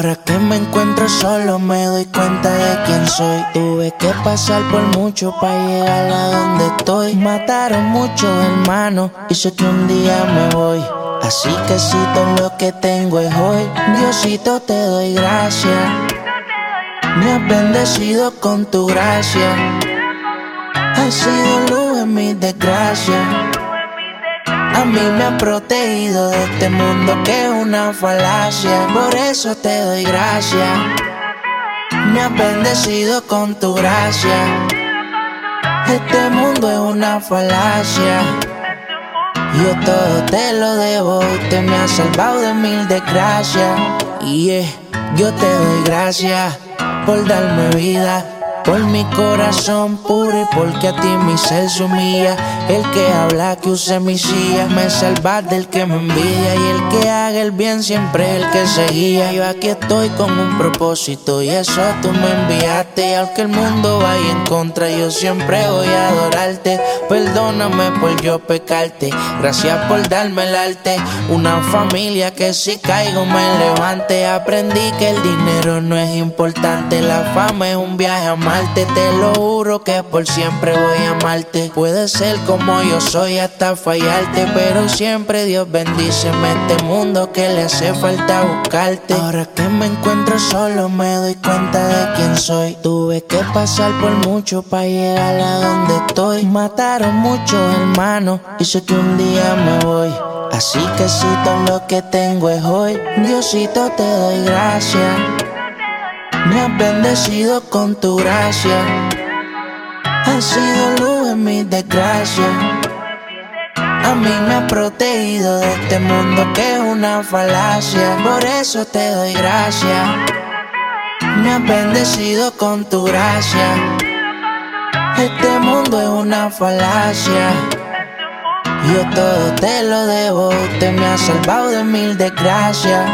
Ahora que me encuentro solo me doy cuenta de quién soy. Tuve que pasar por mucho para llegar a donde estoy. Mataron muchos hermanos y sé que un día me voy. Así que si todo lo que tengo es hoy, Diosito te doy gracias. Me has bendecido con tu gracia. Has sido luz en mi desgracia. A mí me ha protegido de este mundo que es una falacia. Por eso te doy gracias. Me has bendecido con tu gracia. Este mundo es una falacia. Yo todo te lo debo y te me has salvado de mil desgracias. Y yeah, yo te doy gracias por darme vida por mi corazón puro y porque a ti mi ser se humilla. El que habla que use mi silla me salva del que me envidia. Y el que haga el bien siempre el que seguía. Yo aquí estoy con un propósito y eso tú me enviaste. Y aunque el mundo vaya en contra, yo siempre voy a adorarte. Perdóname por yo pecarte. Gracias por darme el arte. Una familia que si caigo me levante. Aprendí que el dinero no es importante. La fama es un viaje a te lo juro que por siempre voy a amarte. Puede ser como yo soy hasta fallarte, pero siempre Dios bendíceme este mundo que le hace falta buscarte. Ahora que me encuentro solo me doy cuenta de quién soy. Tuve que pasar por mucho para llegar a donde estoy. Mataron muchos hermanos y sé que un día me voy. Así que si todo lo que tengo es hoy, Diosito te doy gracias. Me has bendecido con tu gracia. Has sido luz en mi desgracia. A mí me has protegido de este mundo que es una falacia. Por eso te doy gracias. Me has bendecido con tu gracia. Este mundo es una falacia. Yo todo te lo debo, te me has salvado de mil desgracias.